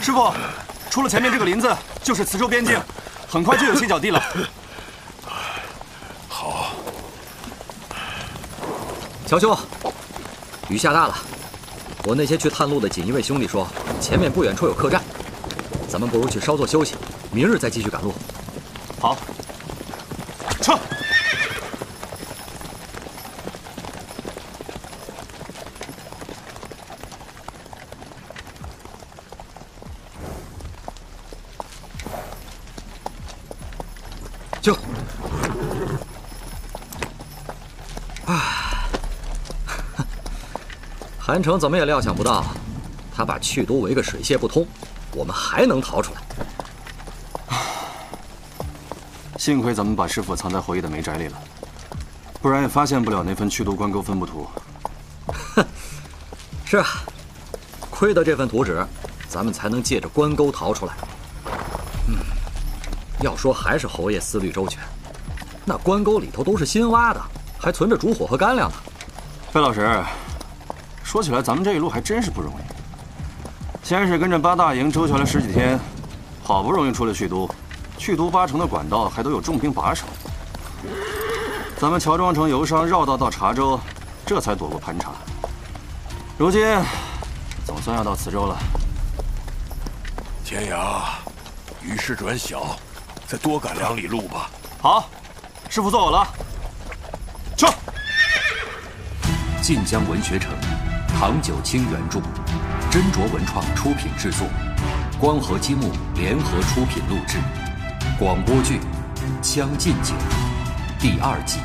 师傅，出了前面这个林子就是磁州边境，很快就有歇脚地了。好，乔兄，雨下大了，我那些去探路的锦衣卫兄弟说，前面不远处有客栈，咱们不如去稍作休息，明日再继续赶路。好，撤。韩城怎么也料想不到，他把去都围个水泄不通，我们还能逃出来。幸亏咱们把师傅藏在侯爷的煤宅里了，不然也发现不了那份去都关沟分布图。哼，是啊，亏得这份图纸，咱们才能借着关沟逃出来。嗯。要说还是侯爷思虑周全，那关沟里头都是新挖的，还存着烛火和干粮呢。费老师，说起来咱们这一路还真是不容易。先是跟着八大营周旋了十几天，好不容易出了去都，去都八成的管道还都有重兵把守。咱们乔装成游商绕道到茶州，这才躲过盘查。如今总算要到磁州了。天涯，雨势转小。再多赶两里路吧。好，师傅坐稳了。撤。晋江文学城，唐九卿原著，斟酌文创出品制作，光合积木联合出品录制。广播剧《将进酒》第二季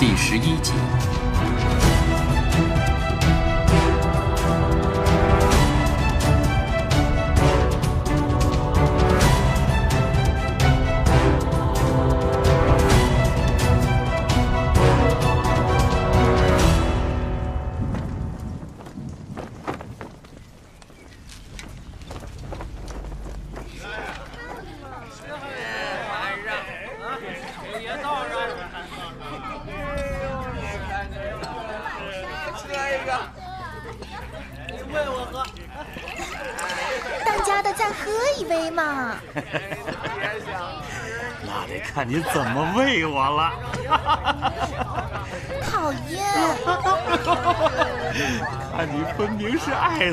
第十一集。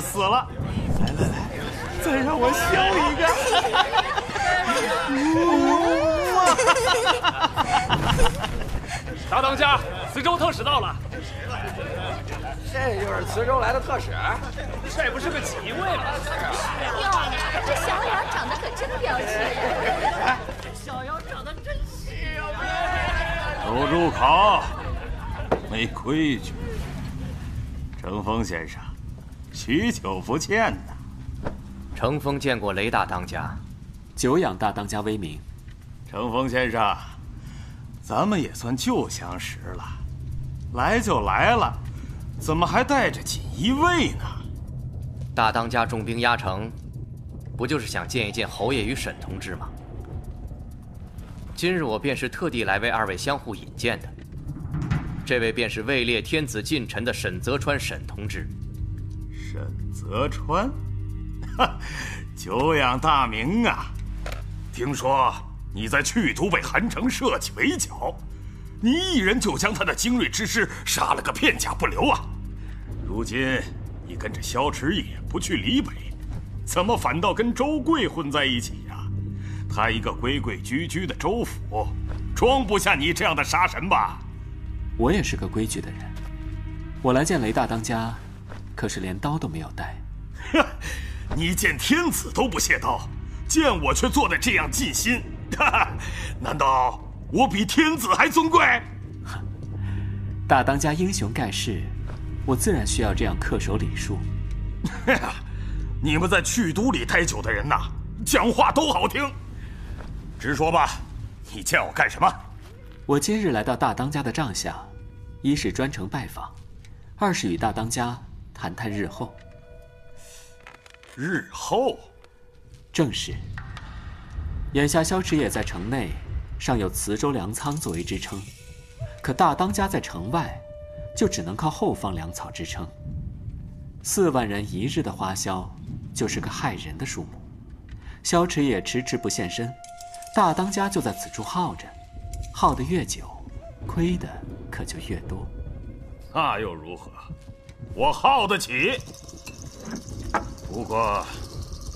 死了！来来来，再让我笑一个！大当家，磁州特使到了。这就是磁州来的特使，这不是个锦衣卫吗？哟，这小脸长得可真标致。小妖长得真秀都住口！没规矩。程峰先生，许久不见呐。程峰见过雷大当家，久仰大当家威名。程峰先生，咱们也算旧相识了。来就来了，怎么还带着锦衣卫呢？大当家重兵压城，不就是想见一见侯爷与沈同志吗？今日我便是特地来为二位相互引荐的。这位便是位列天子近臣的沈泽川沈同志。沈泽川，哈，久仰大名啊！听说你在去都被韩城设起围剿，你一人就将他的精锐之师杀了个片甲不留啊！如今你跟着萧迟也不去离北，怎么反倒跟周贵混在一起呀？他一个规规矩矩的州府，装不下你这样的杀神吧？我也是个规矩的人，我来见雷大当家，可是连刀都没有带。哼，你见天子都不卸刀，见我却做的这样尽心，难道我比天子还尊贵？大当家英雄盖世，我自然需要这样恪守礼数。你们在去都里待久的人呐，讲话都好听。直说吧，你见我干什么？我今日来到大当家的帐下，一是专程拜访，二是与大当家谈谈日后。日后，正是。眼下萧池也在城内，尚有磁州粮仓作为支撑，可大当家在城外，就只能靠后方粮草支撑。四万人一日的花销，就是个害人的数目。萧池也迟迟不现身，大当家就在此处耗着，耗得越久，亏的可就越多。那又如何？我耗得起。不过，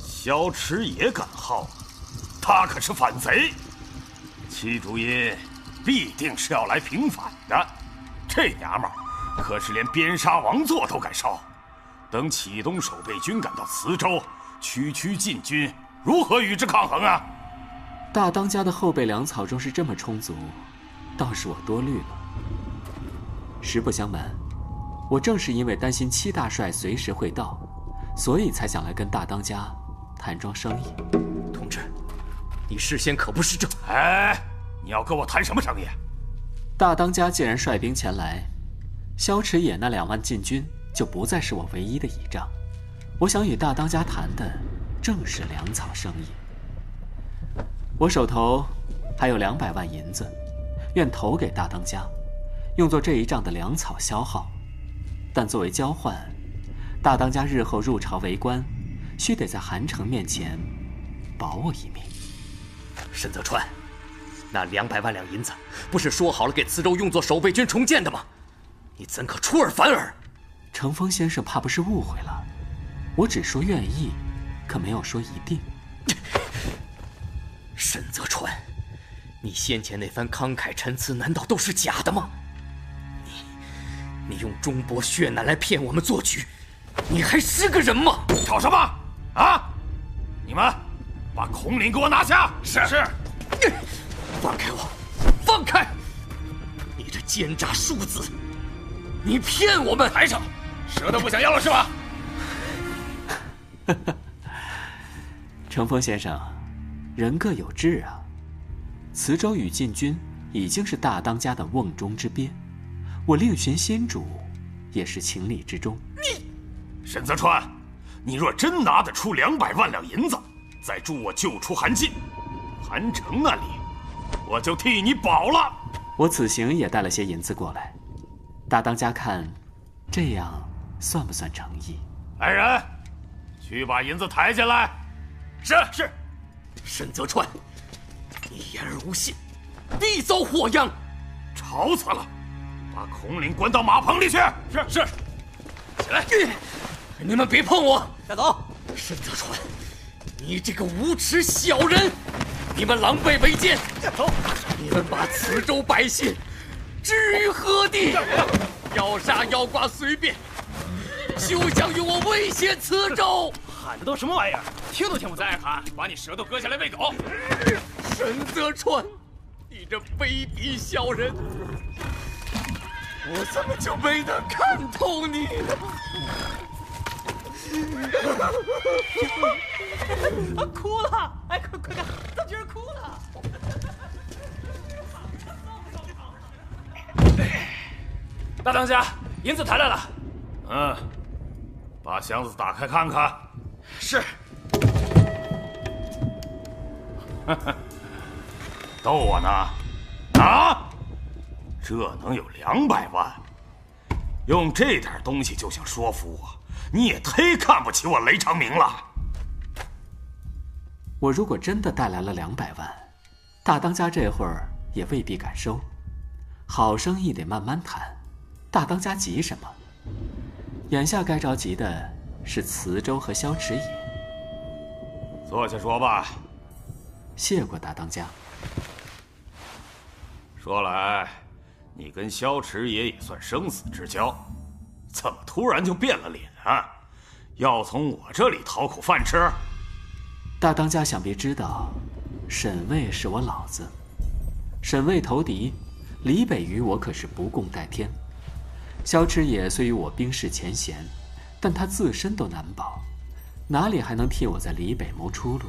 萧池也敢耗，他可是反贼。戚竹音必定是要来平反的。这娘们儿可是连边沙王座都敢烧。等启东守备军赶到磁州，区区禁军。如何与之抗衡啊？大当家的后备粮草若是这么充足，倒是我多虑了。实不相瞒，我正是因为担心戚大帅随时会到，所以才想来跟大当家谈桩生意。同志，你事先可不是这……哎，你要跟我谈什么生意？大当家既然率兵前来，萧池野那两万禁军就不再是我唯一的倚仗。我想与大当家谈的。正是粮草生意。我手头还有两百万银子，愿投给大当家，用作这一仗的粮草消耗。但作为交换，大当家日后入朝为官，须得在韩城面前保我一命。沈泽川，那两百万两银子不是说好了给磁州用作守备军重建的吗？你怎可出尔反尔？程峰先生怕不是误会了，我只说愿意。可没有说一定。沈泽川，你先前那番慷慨陈词，难道都是假的吗？你，用中国血难来骗我们做局，你还是个人吗？吵什么？啊！你们把孔林给我拿下！是是。放开我！放开！你这奸诈庶子！你骗我们！抬手，舌头不想要了是吧？哈哈。程峰先生，人各有志啊。磁州与禁军已经是大当家的瓮中之鳖，我另寻仙主，也是情理之中。你，沈泽川，你若真拿得出两百万两银子，再助我救出韩进，韩城那里，我就替你保了。我此行也带了些银子过来，大当家看，这样算不算诚意？来人，去把银子抬进来。是是，沈泽川，你言而无信，必遭祸殃。吵死了！把孔岭关到马棚里去。是是，起来！你们别碰我！带走！沈泽川，你这个无耻小人！你们狼狈为奸！走！你们把磁州百姓置于何地？要杀要剐随便，休想与我威胁磁州！喊的都什么玩意儿？听都听不再喊，把你舌头割下来喂狗！沈泽川，你这卑鄙小人，我怎么就没能看透你呢？哭了！哎，快快看，他居然哭了！大当家，银子抬来了。嗯，把箱子打开看看。是。逗我呢？啊？这能有两百万？用这点东西就想说服我？你也忒看不起我雷长明了。我如果真的带来了两百万，大当家这会儿也未必敢收。好生意得慢慢谈，大当家急什么？眼下该着急的。是磁州和萧池野。坐下说吧。谢过大当家。说来，你跟萧池野也算生死之交，怎么突然就变了脸啊？要从我这里讨口饭吃？大当家想必知道，沈卫是我老子。沈卫投敌，李北与我可是不共戴天。萧池野虽与我冰释前嫌。但他自身都难保，哪里还能替我在李北谋出路？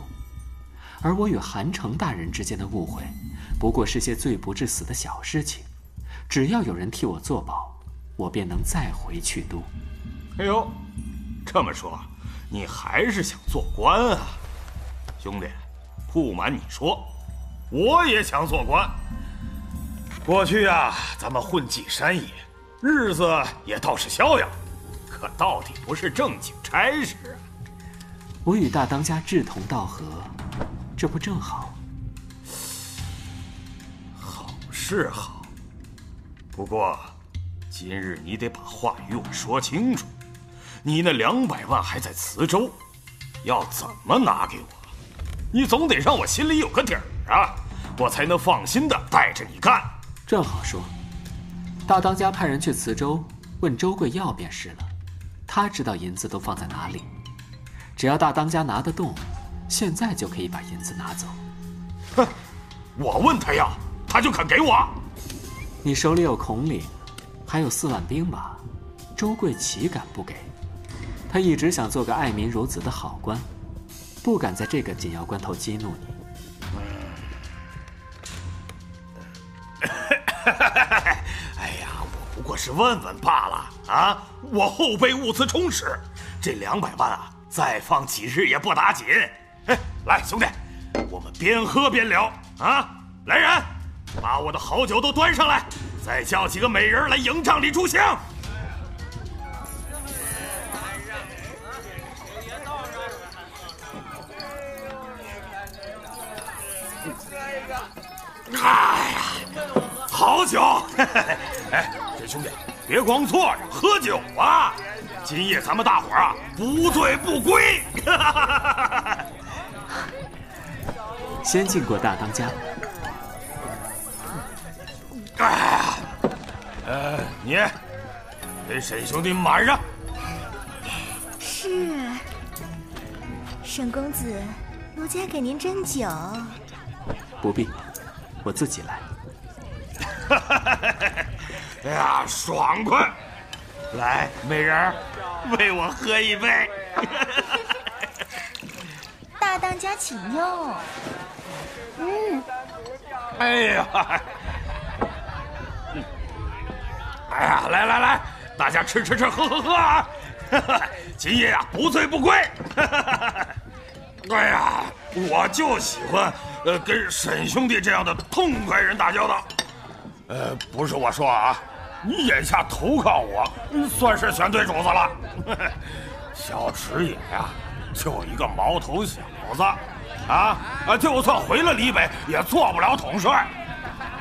而我与韩城大人之间的误会，不过是些罪不至死的小事情，只要有人替我做保，我便能再回去都。哎呦，这么说，你还是想做官啊，兄弟？不瞒你说，我也想做官。过去啊，咱们混迹山野，日子也倒是逍遥。可到底不是正经差事啊！我与大当家志同道合，这不正好？好是好，不过今日你得把话与我说清楚。你那两百万还在磁州，要怎么拿给我？你总得让我心里有个底儿啊，我才能放心的带着你干。正好说，大当家派人去磁州问周贵要便是了，他知道银子都放在哪里，只要大当家拿得动，现在就可以把银子拿走。哼，我问他要，他就肯给我。你手里有孔领，还有四万兵马，周贵岂敢不给？他一直想做个爱民如子的好官，不敢在这个紧要关头激怒你。哎呀，我不过是问问罢了啊！我后备物资充实，这两百万啊，再放几日也不打紧。哎，来，兄弟，我们边喝边聊啊！来人，把我的好酒都端上来，再叫几个美人来营帐里助兴。哎呀，好酒！哎，这兄弟，别光坐着喝酒啊！今夜咱们大伙儿啊，不醉不归。先进过大当家。你给沈兄弟满上。是，沈公子，奴家给您斟酒。不必。我自己来。哎呀，爽快！来，美人，为我喝一杯。大当家请用。嗯。哎呀，哎呀，来来来，大家吃吃吃，喝喝喝啊！今夜啊，不醉不归。哎呀，我就喜欢。呃，跟沈兄弟这样的痛快人打交道，呃，不是我说啊，你眼下投靠我，算是选对主子了。小池野呀，就一个毛头小子，啊啊，就算回了李北，也做不了统帅。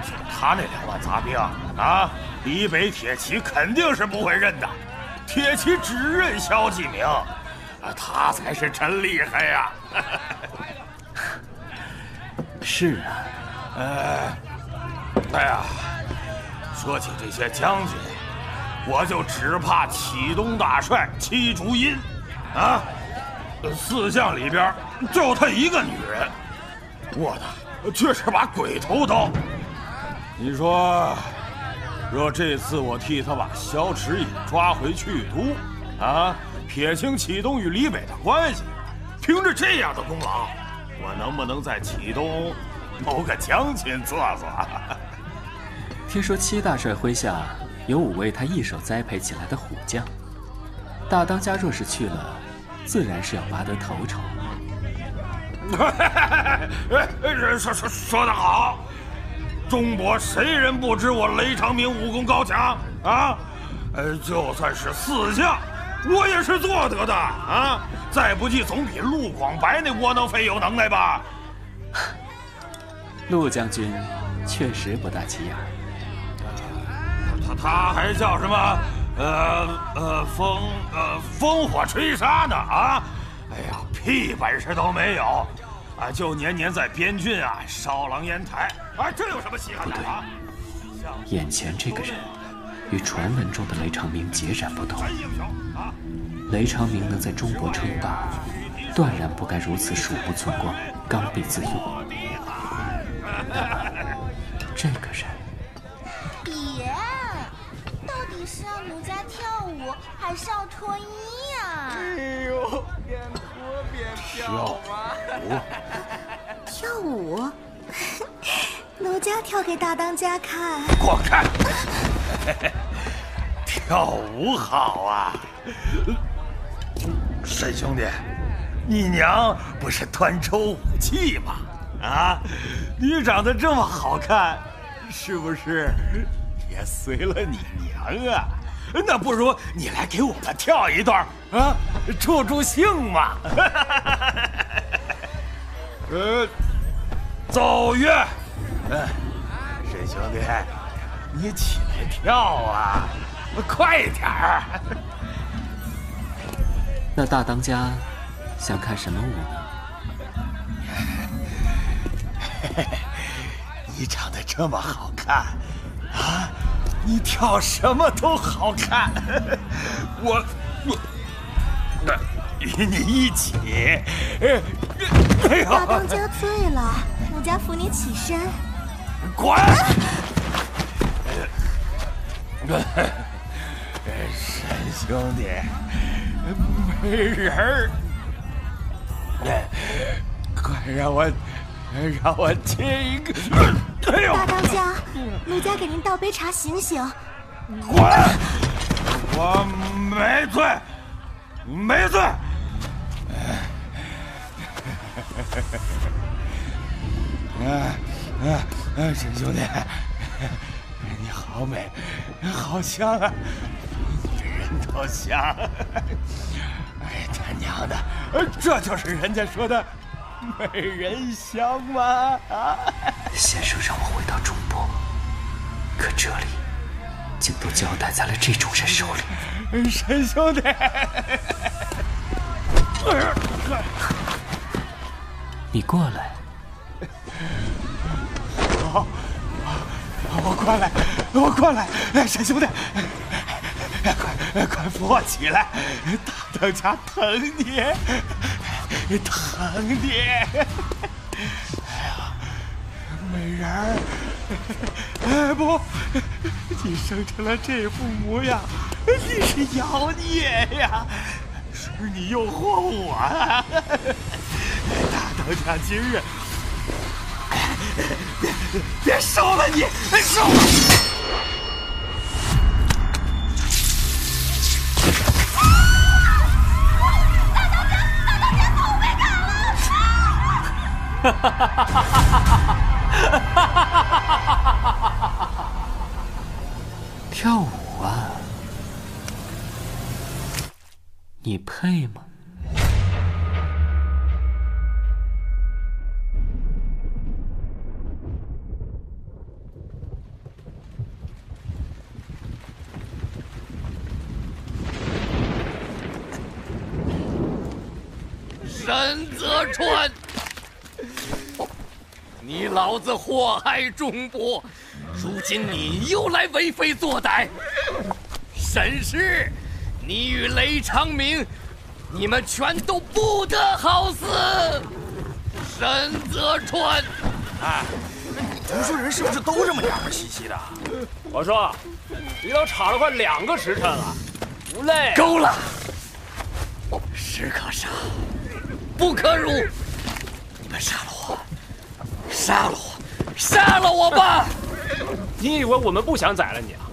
就他那两万杂兵啊，李北铁骑肯定是不会认的，铁骑只认萧继明，啊，他才是真厉害呀。是啊，哎，哎呀，说起这些将军，我就只怕启东大帅戚竹音，啊，四将里边就他一个女人，握的却是把鬼头刀。你说，若这次我替他把萧池野抓回去都，啊，撇清启东与李北的关系，凭着这样的功劳。我能不能在启东谋个将军做做？听说戚大帅麾下有五位他一手栽培起来的虎将，大当家若是去了，自然是要拔得头筹。说说说得好，中国谁人不知我雷长明武功高强啊？呃，就算是四将，我也是做得的啊。再不济，总比陆广白那窝囊废有能耐吧？陆将军确实不大起眼。他他还叫什么？呃呃，风呃风火吹沙呢？啊！哎呀，屁本事都没有！啊，就年年在边郡啊烧狼烟台。啊，这有什么稀罕的啊？眼前这个人，与传闻中的雷长明截然不同。雷长明能在中国称霸，断然不该如此鼠目寸光、刚愎自用。这个人，别，到底是要奴家跳舞，还是要脱衣呀？哎呦，边脱边跳啊！跳舞，奴家跳给大当家看。给我看，跳舞好啊！沈兄弟，你娘不是端抽武器吗？啊，你长得这么好看，是不是也随了你娘啊？那不如你来给我们跳一段啊，助助兴嘛。呃，奏乐。嗯，沈兄弟，你起来跳啊，快点儿！那大当家想看什么舞呢？你长得这么好看，啊，你跳什么都好看。我我与你一起。大当家醉了，奴家扶你起身。滚！沈兄弟，没人儿，快让我 让我亲一个！哎呦！大当家，奴家给您倒杯茶醒醒。滚！我没醉，没醉。啊啊！沈兄弟，你好美，好香啊！女人都香。哎，他娘的，这就是人家说的美人香吗？啊！先生让我回到中部，可这里竟都交代在了这种人手里。沈兄弟，你过来。好，我过来，我过来，沈兄弟，快快扶我起来！大当家疼你，疼你！哎呀，美人儿，哎不，你生成了这副模样，你是妖孽呀！是你诱惑我啊！大当家今日。别别收了你！收了！跳舞啊，你配吗？子祸害中国，如今你又来为非作歹。沈氏，你与雷长明，你们全都不得好死。沈泽川，哎，读书人是不是都这么娘们兮兮的？我说，你都吵了快两个时辰了，不累？够了，士可杀。不可辱！你们杀了我，杀了我，杀了我吧！你以为我们不想宰了你啊？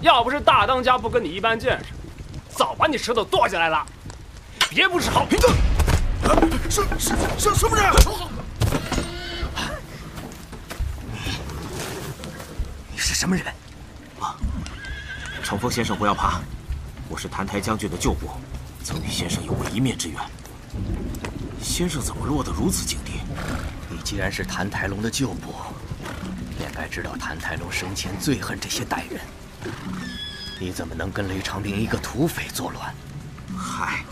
要不是大当家不跟你一般见识，早把你舌头剁下来了。别不识好！平等！什什什什么人？你是什么人？啊！乘风先生不要怕，我是澹台将军的旧部，曾与先生有过一面之缘。先生怎么落得如此境地？你既然是谭台龙的旧部，便该知道谭台龙生前最恨这些歹人。你怎么能跟雷长明一个土匪作乱？嗨，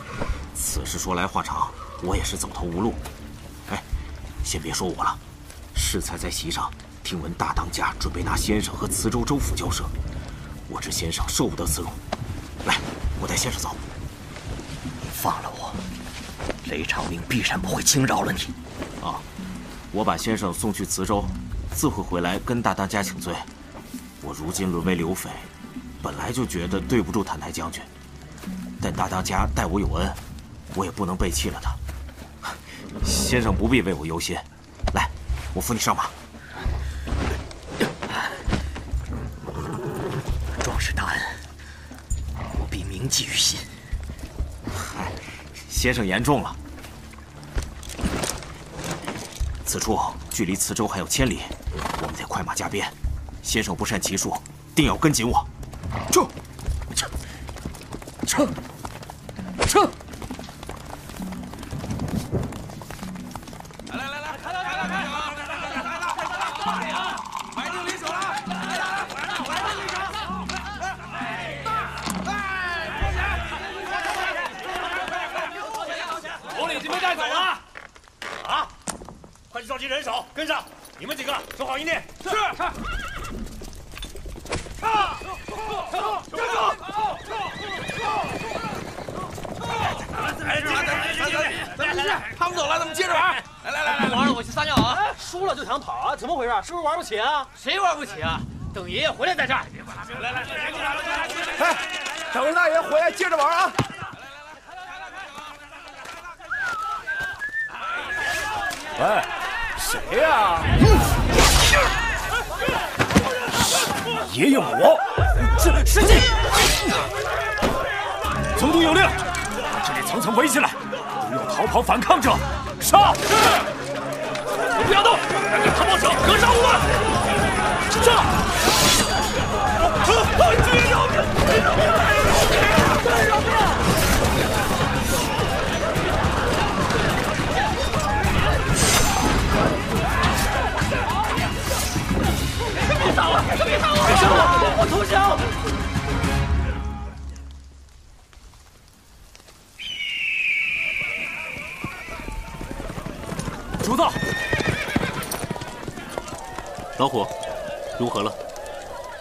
此事说来话长，我也是走投无路。哎，先别说我了，适才在席上听闻大当家准备拿先生和磁州州府交涉，我知先生受不得此辱。来，我带先生走。你放了我！雷长明必然不会轻饶了你。啊，我把先生送去磁州，自会回来跟大当家请罪。我如今沦为流匪，本来就觉得对不住澹台将军，但大当家待我有恩，我也不能背弃了他。先生不必为我忧心，来，我扶你上马。壮士大恩，我必铭记于心。嗨，先生言重了。此处距离磁州还有千里，我们得快马加鞭。先生不善骑术，定要跟紧我。撤撤撤。快去召集人手，跟上！你们几个守好营地。是。啊！跟住！来来来来，他们走了，咱们接着玩。来来来来，玩了，我去撒尿啊！输了就想跑啊？怎么回事？是。不是。玩不起啊？谁玩不起啊？等爷爷回来再战。来来来，哎，等大爷回来接着玩啊！喂，谁呀？爷爷我，是师弟。总督有令，把这里层层围起来，如有逃跑反抗者，杀！是。不要动，给他报手，格杀勿论。杀！别打了！别打我！我投降！主子，老虎，如何了？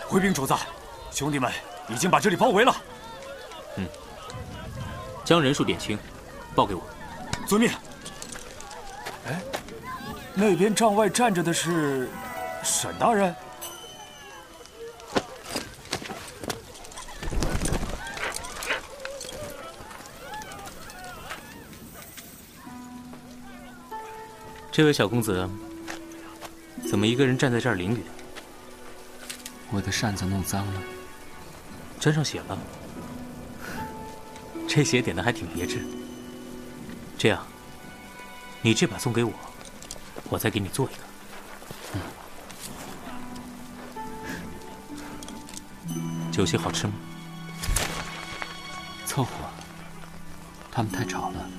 回禀主子，兄弟们已经把这里包围了。嗯，将人数点清，报给我。遵命。哎，那边帐外站着的是沈大人。这位小公子，怎么一个人站在这儿淋雨？我的扇子弄脏了，沾上血了。这血点的还挺别致。这样，你这把送给我，我再给你做一个。嗯。酒席好吃吗？凑合。他们太吵了。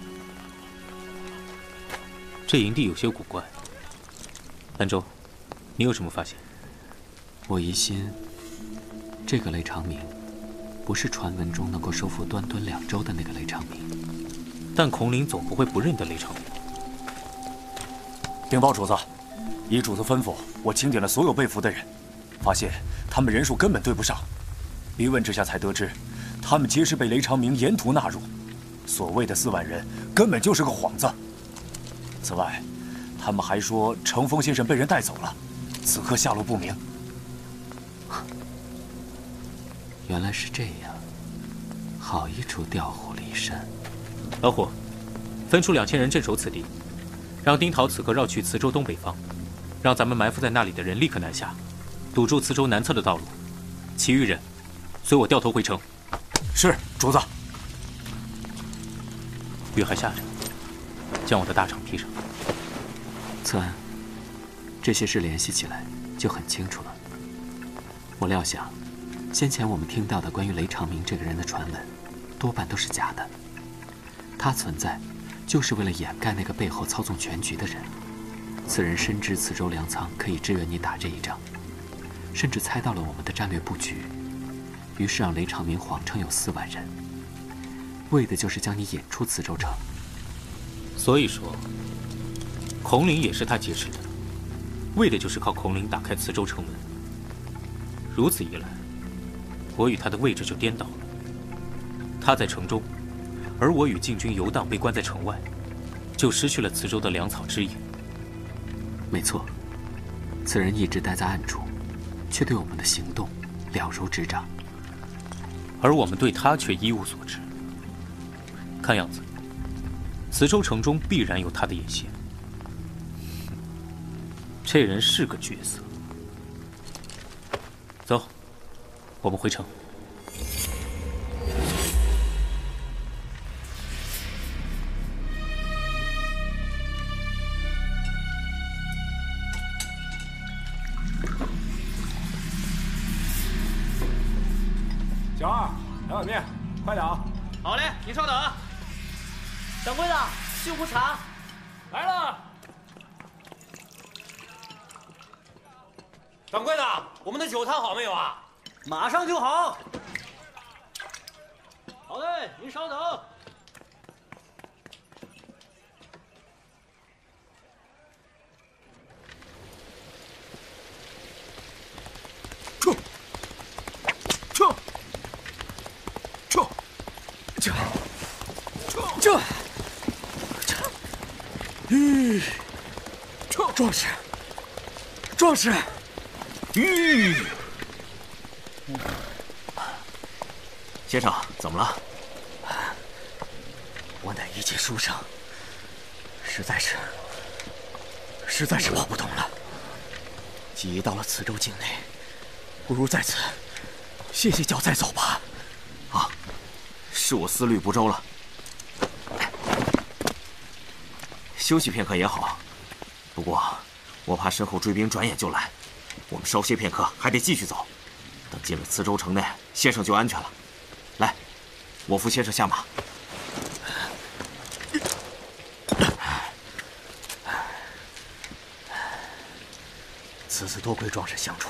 这营地有些古怪。兰州，你有什么发现？我疑心，这个雷长明，不是传闻中能够收复端端两州的那个雷长明。但孔林总不会不认得雷长明。禀报主子，依主子吩咐，我清点了所有被俘的人，发现他们人数根本对不上。逼问之下才得知，他们皆是被雷长明沿途纳入。所谓的四万人，根本就是个幌子。他们还说程峰先生被人带走了，此刻下落不明。原来是这样，好一出调虎离山。老虎，分出两千人镇守此地，让丁桃此刻绕去磁州东北方，让咱们埋伏在那里的人立刻南下，堵住磁州南侧的道路。其余人，随我掉头回城。是，主子。雨还下着。将我的大氅披上。策安，这些事联系起来就很清楚了。我料想，先前我们听到的关于雷长明这个人的传闻，多半都是假的。他存在，就是为了掩盖那个背后操纵全局的人。此人深知此州粮仓可以支援你打这一仗，甚至猜到了我们的战略布局，于是让雷长明谎称有四万人，为的就是将你引出磁州城。所以说，孔林也是他劫持的，为的就是靠孔林打开磁州城门。如此一来，我与他的位置就颠倒了。他在城中，而我与禁军游荡，被关在城外，就失去了磁州的粮草之野。没错，此人一直待在暗处，却对我们的行动了如指掌，而我们对他却一无所知。看样子。磁州城中必然有他的野心，这人是个角色。走，我们回城。马上就好。好嘞，您稍等。壮士，壮士，嗯。先生，怎么了？我乃一介书生，实在是，实在是跑不动了。既已到了磁州境内，不如在此歇歇脚再走吧。啊，是我思虑不周了。休息片刻也好，不过我怕身后追兵转眼就来，我们稍歇片刻，还得继续走。等进了磁州城内，先生就安全了。来，我扶先生下马。此次多亏壮士相助，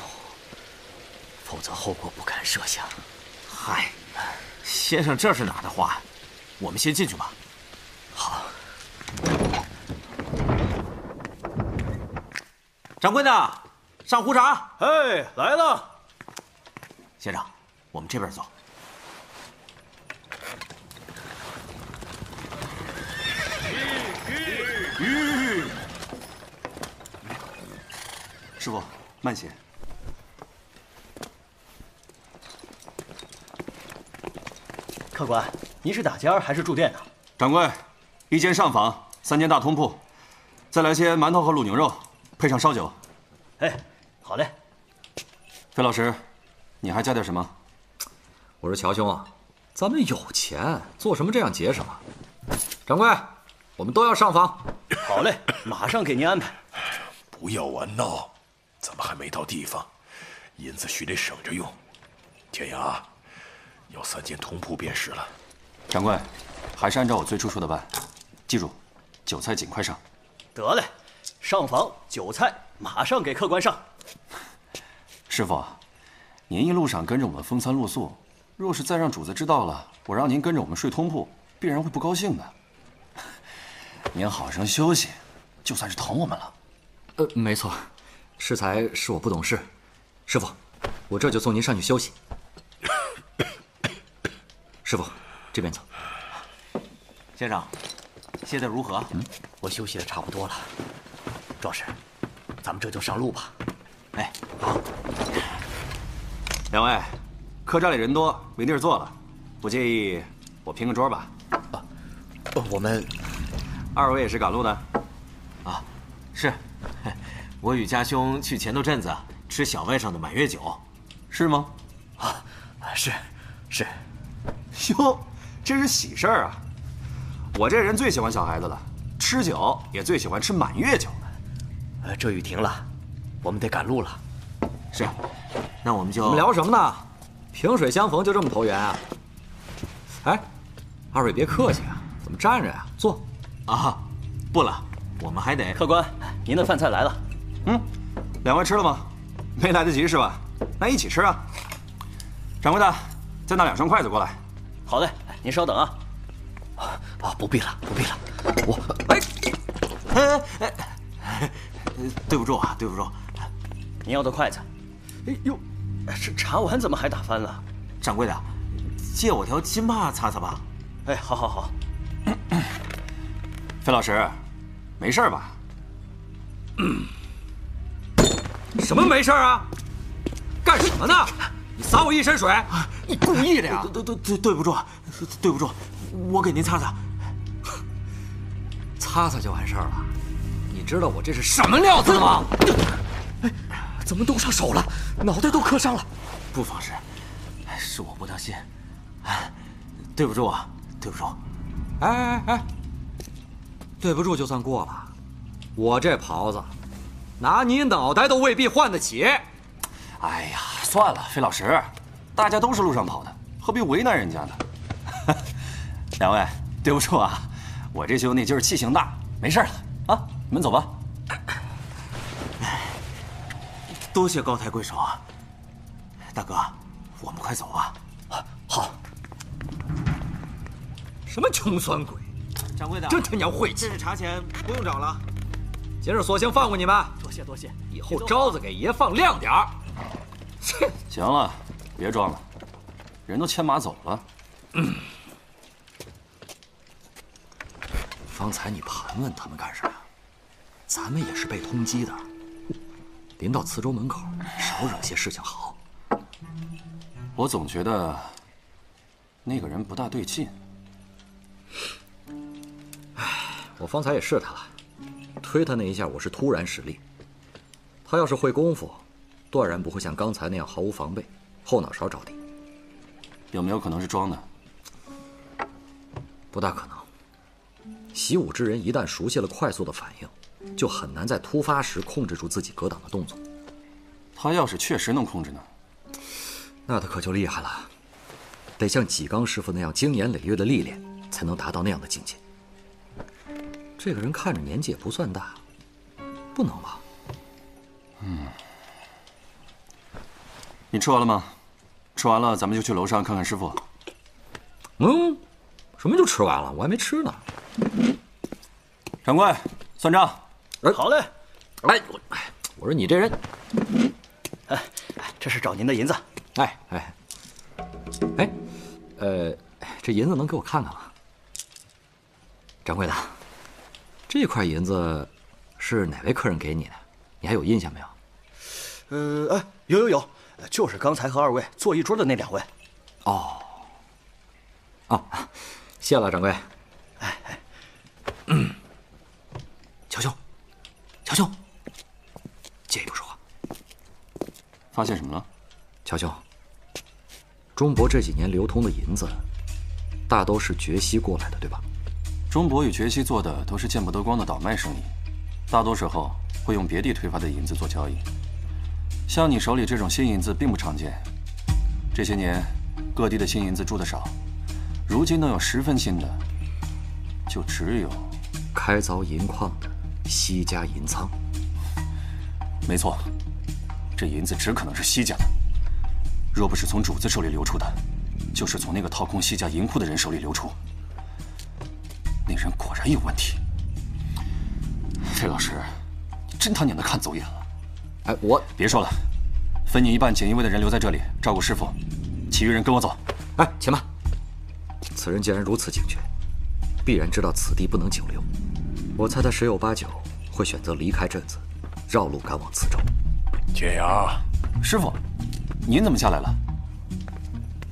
否则后果不堪设想。嗨，先生这是哪的话？我们先进去吧。好。掌柜的，上壶茶。哎，来了。先生，我们这边走。吁！师傅，慢些。客官，您是打尖儿还是住店呢？掌柜，一间上房，三间大通铺，再来些馒头和卤牛肉，配上烧酒。哎，好嘞。费老师，你还加点什么？我说乔兄啊，咱们有钱，做什么这样节省啊？掌柜，我们都要上房。好嘞，马上给您安排。不要玩闹，咱们还没到地方，银子须得省着用。天涯，要三间通铺便是了。掌柜，还是按照我最初说的办，记住，酒菜尽快上。得嘞，上房酒菜马上给客官上。师傅，您一路上跟着我们风餐露宿，若是再让主子知道了，我让您跟着我们睡通铺，必然会不高兴的。您好生休息，就算是疼我们了。呃，没错，适才是我不懂事。师傅，我这就送您上去休息。师傅，这边走。先生，现在如何？嗯，我休息的差不多了。壮士，咱们这就上路吧。哎，好。两位，客栈里人多，没地儿坐了，不介意我拼个桌吧？啊，我们二位也是赶路的？啊，是。我与家兄去前头镇子吃小外甥的满月酒，是吗？啊，是，是。哟，这是喜事儿啊！我这人最喜欢小孩子了，吃酒也最喜欢吃满月酒了。呃，这雨停了，我们得赶路了。是，那我们就……你们聊什么呢？萍水相逢就这么投缘啊？哎，二位别客气啊，怎么站着呀？坐。啊，不了，我们还得……客官，您的饭菜来了。嗯，两位吃了吗？没来得及是吧？那一起吃啊。掌柜的，再拿两双筷子过来。好嘞，您稍等啊。啊，不必了，不必了。我，哎，哎哎哎，对不住啊，对不住。您要的筷子。哎呦，这茶碗怎么还打翻了？掌柜的，借我条金帕擦擦吧。哎，好好好。费老师，没事吧？嗯。什么没事啊？干什么呢？你洒我一身水，你故意的呀？对对对，对不住，对不住，我给您擦擦。擦擦就完事儿了？你知道我这是什么料子吗？哎，怎么动上手了？脑袋都磕伤了。不妨事，是我不当心。对不住啊，对不住。哎哎哎，对不住就算过了。我这袍子。拿你脑袋都未必换得起。哎呀，算了，费老师，大家都是路上跑的，何必为难人家呢？两位，对不住啊，我这兄弟就是气性大，没事了啊，你们走吧。多谢高抬贵手啊，大哥，我们快走啊。好。什么穷酸鬼？掌柜的，真他娘晦气！这是茶钱，不用找了。今日索性放过你们。多谢多谢，以后招子给爷放亮点儿。切，行了，别装了，人都牵马走了。嗯。方才你盘问他们干什么？咱们也是被通缉的。临到磁州门口，少惹些事情好。我总觉得那个人不大对劲。唉，我方才也试他了，推他那一下，我是突然使力。他要是会功夫，断然不会像刚才那样毫无防备，后脑勺着地。有没有可能是装的？不大可能。习武之人一旦熟悉了快速的反应，就很难在突发时控制住自己格挡的动作。他要是确实能控制呢？那他可就厉害了，得像纪刚师傅那样经年累月的历练，才能达到那样的境界。这个人看着年纪也不算大，不能吧？嗯。你吃完了吗？吃完了，咱们就去楼上看看师傅。嗯，什么就吃完了？我还没吃呢。掌柜，算账。哎，好嘞。哎，我哎，我说你这人，哎哎，这是找您的银子。哎哎，哎，呃，这银子能给我看看吗？掌柜的，这块银子是哪位客人给你的？你还有印象没有？呃，哎，有有有，就是刚才和二位坐一桌的那两位。哦，哦，谢了，掌柜。哎哎，嗯，乔兄，乔兄，借一步说话。发现什么了？乔兄，中国这几年流通的银子，大都是绝西过来的，对吧？钟伯与绝西做的都是见不得光的倒卖生意，大多时候会用别地推发的银子做交易。像你手里这种新银子并不常见。这些年，各地的新银子铸的少，如今能有十分新的，就只有开凿银矿的西家银仓。没错，这银子只可能是西家的。若不是从主子手里流出的，就是从那个掏空西家银库的人手里流出。那人果然有问题。费老师，你真他娘的看走眼了。哎，我别说了，分你一半，锦衣卫的人留在这里照顾师傅，其余人跟我走。哎，且慢。此人既然如此警觉，必然知道此地不能久留。我猜他十有八九会选择离开镇子，绕路赶往磁州。天涯，师傅，您怎么下来了？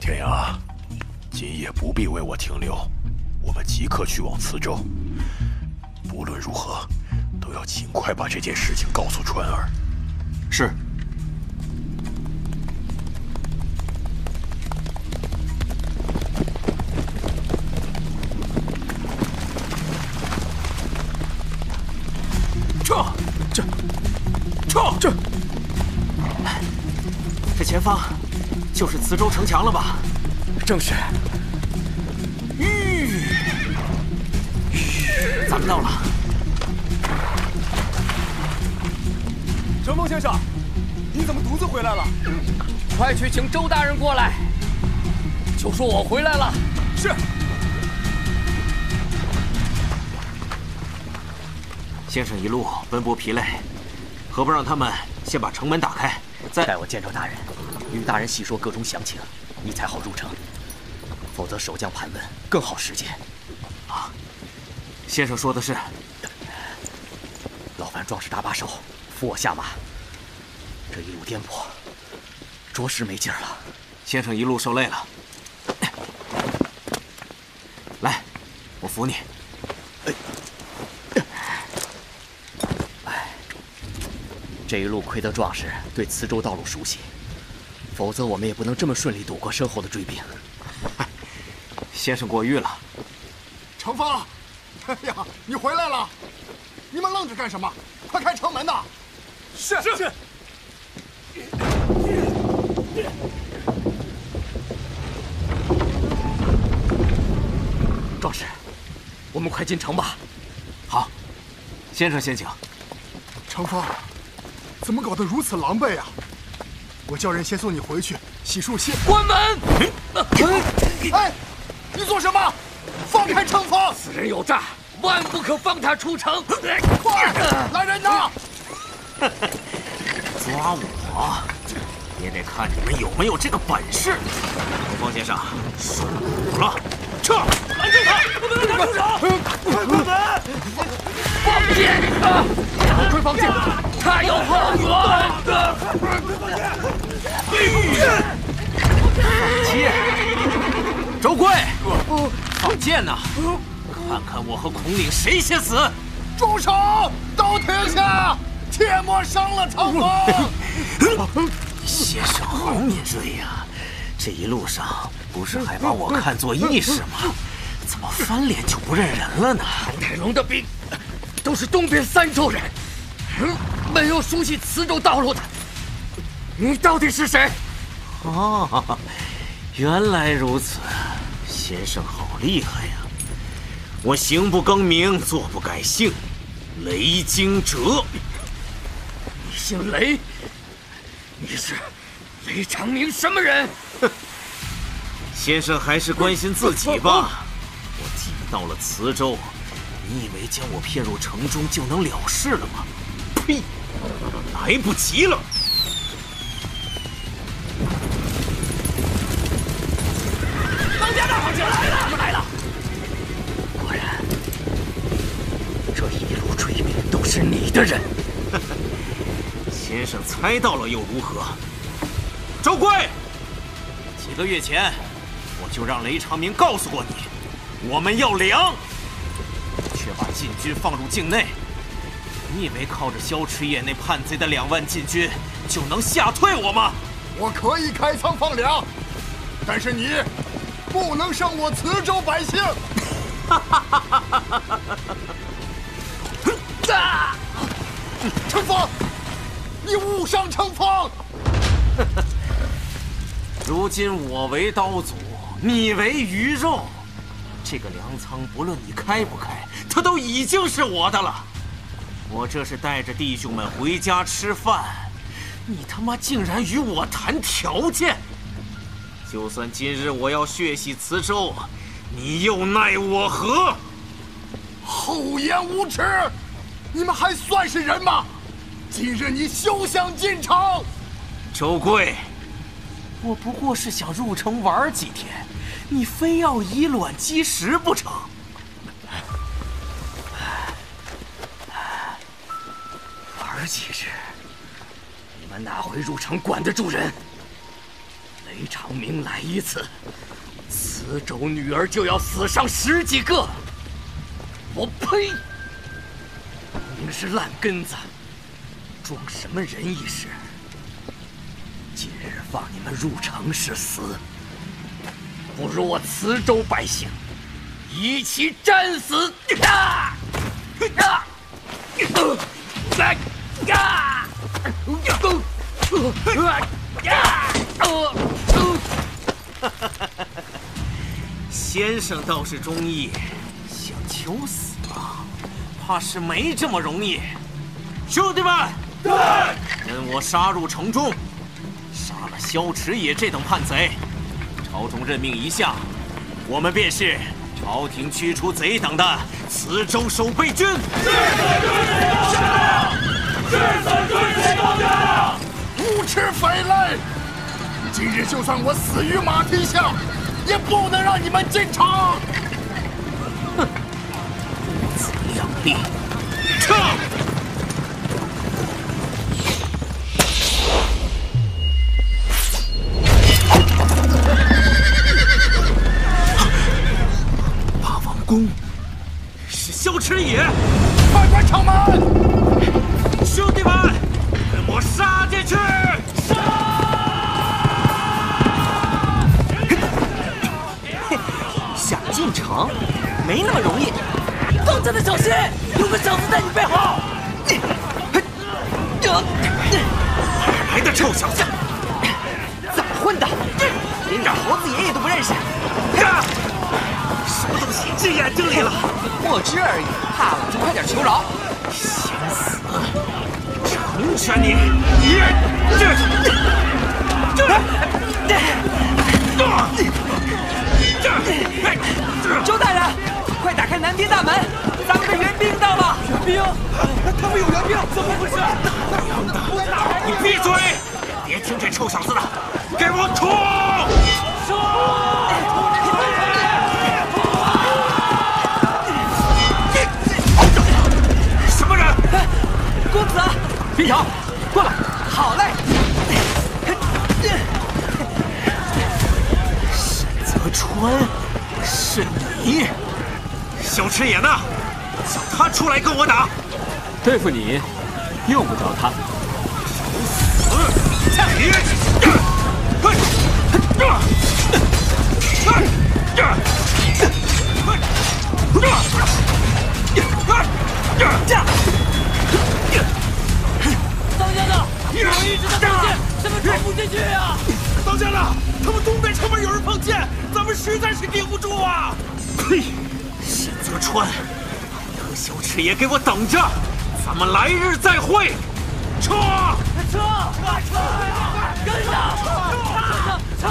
天涯，今夜不必为我停留，我们即刻去往磁州。不论如何，都要尽快把这件事情告诉川儿。是。撤！这，撤！这，这前方就是磁州城墙了吧？正是。咱们到了。程峰先生，你怎么独自回来了？快去请周大人过来，就说我回来了。是。先生一路奔波疲累，何不让他们先把城门打开，再带我见着大人，与大人细说各种详情，你才好入城。否则守将盘问更耗时间。先生说的是。劳烦壮士搭把手，扶我下马。这一路颠簸，着实没劲儿了。先生一路受累了，来，我扶你。哎，这一路亏得壮士对磁州道路熟悉，否则我们也不能这么顺利躲过身后的追兵。先生过誉了。程峰，哎呀，你回来了！你们愣着干什么？快开城门呐！是是。是壮士，我们快进城吧。好，先生先请。程峰，怎么搞得如此狼狈啊？我叫人先送你回去洗漱歇。关门！哎，你做什么？放开程峰！此人有诈，万不可放他出城。快，来人呐！抓我？也得看你们有没有这个本事。东方先生，受苦了，撤！拦住他！不能让他出手！快关门！放箭！快放箭！他有后援！放箭！周贵，放箭呐！看看我和孔岭谁先死！住手！都停下！切莫伤了长风！先生好敏锐呀，这一路上不是还把我看作义士吗？怎么翻脸就不认人了呢？韩太龙的兵都是东边三州人，没有熟悉磁州道路的。你到底是谁？哦，原来如此，先生好厉害呀！我行不更名，坐不改姓，雷惊蛰。你姓雷？你是雷长明什么人？哼 先生还是关心自己吧。我既到了磁州，你以为将我骗入城中就能了事了吗？呸！来不及了。是你的人。先生猜到了又如何？周贵，几个月前我就让雷长明告诉过你，我们要粮，却把禁军放入境内。你以为靠着萧池野那叛贼的两万禁军就能吓退我吗？我可以开仓放粮，但是你不能伤我磁州百姓。啊！程峰，你误伤程峰。如今我为刀俎，你为鱼肉，这个粮仓不论你开不开，它都已经是我的了。我这是带着弟兄们回家吃饭，你他妈竟然与我谈条件！就算今日我要血洗磁州，你又奈我何？厚颜无耻！你们还算是人吗？今日你休想进城！周贵，我不过是想入城玩几天，你非要以卵击石不成？玩几日？你们哪回入城管得住人？雷长明来一次，此州女儿就要死上十几个。我呸！你们是烂根子，装什么仁义士？今日放你们入城是死，不如我磁州百姓一起战死！啊！啊！来！呀！先生倒是忠义，想求死吗？怕是没这么容易。兄弟们，对，跟我杀入城中，杀了萧池野这等叛贼。朝中任命一下，我们便是朝廷驱除贼党的磁州守备军。誓死追随到家！无耻匪类！今日就算我死于马蹄下，也不能让你们进城！你！撤！霸王弓是萧池野，快关城门！当家的小心，有个小子在你背后。你哪来的臭小子？怎么混的？连点猴子爷爷都不认识。什么东西进眼睛里了？墨汁而已，怕了就快点求饶。想死！成全你！你这这周大人，快打开南边大门，咱们的援兵到了。援兵？他们有援兵？怎么回事？你闭嘴！别听听这臭小子的，给我冲！什么人？公子，冰条，过来。好嘞。沈泽川，是你？小赤野呢？叫他出来跟我打。对付你，用不着他。当家的，我一直在放箭，怎么冲不进去啊？当家的，他们东北城门有人放箭，咱们实在是顶不住啊！呸！沈泽川，你和小赤也给我等着，咱们来日再会。撤！撤！快撤！跟上！撤！撤！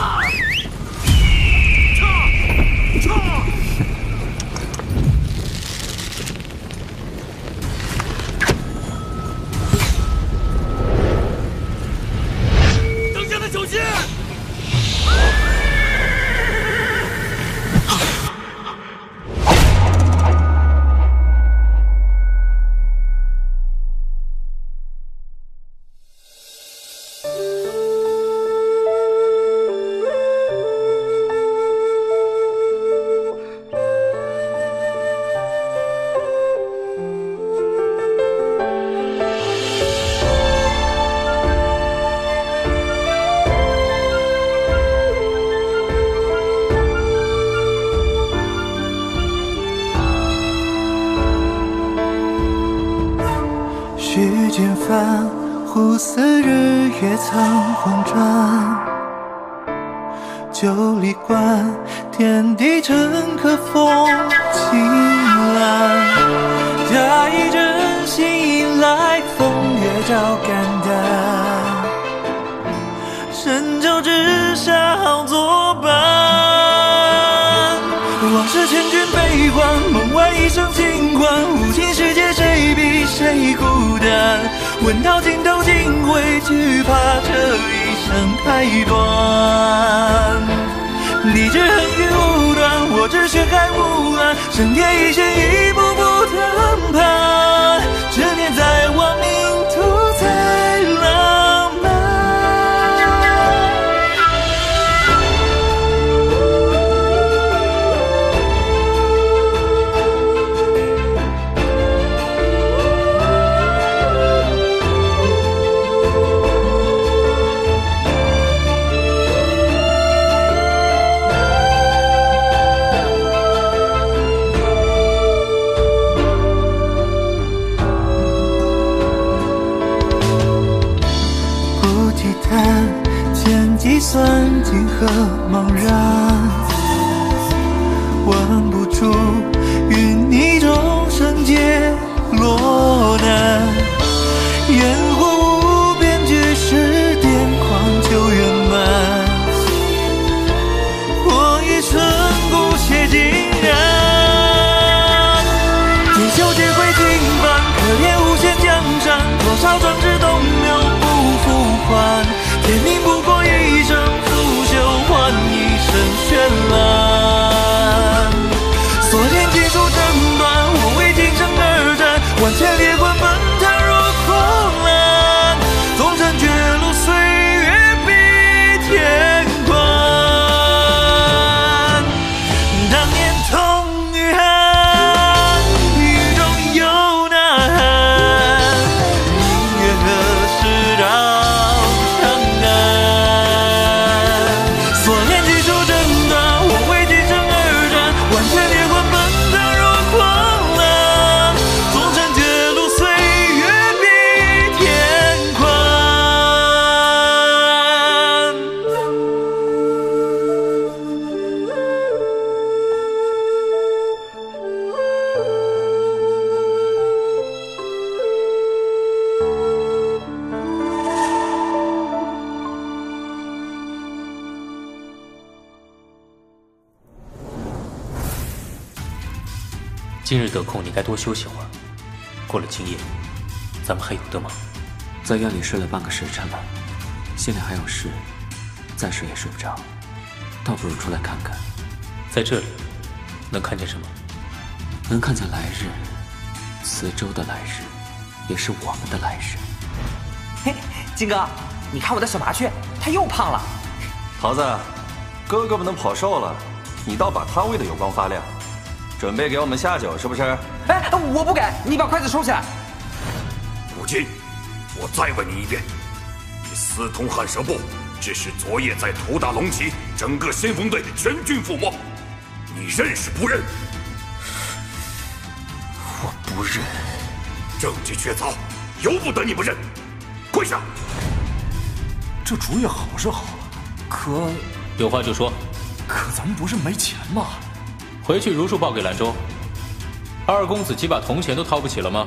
撤！等下他小心！日月曾黄转，九里关天地成可风青蓝。假意真心迎来风月照肝胆，神州之下好作伴。往事千卷悲欢，梦外一声轻唤，无情世界谁比谁孤单？问到尽头竟会惧怕这一生太短。你只恨云无端，我只血海无岸，生天一线，一步步登攀，执念在亡命不计谈，千计算，今何茫然？问不出，与你终生皆落难。烟今日得空，你该多休息会儿。过了今夜，咱们还有的忙。在院里睡了半个时辰了，心里还有事，再睡也睡不着，倒不如出来看看。在这里，能看见什么？能看见来日，磁州的来日，也是我们的来日。嘿，金哥，你看我的小麻雀，它又胖了。桃子，哥哥不能跑瘦了，你倒把它喂得有光发亮。准备给我们下酒是不是？哎，我不给你把筷子收起来。如今，我再问你一遍，你私通汉蛇部，致使昨夜在屠打龙旗，整个先锋队全军覆没，你认是不认？我不认。证据确凿，由不得你不认。跪下！这主意好是好，可有话就说。可咱们不是没钱吗？回去如数报给兰州。二公子几把铜钱都掏不起了吗？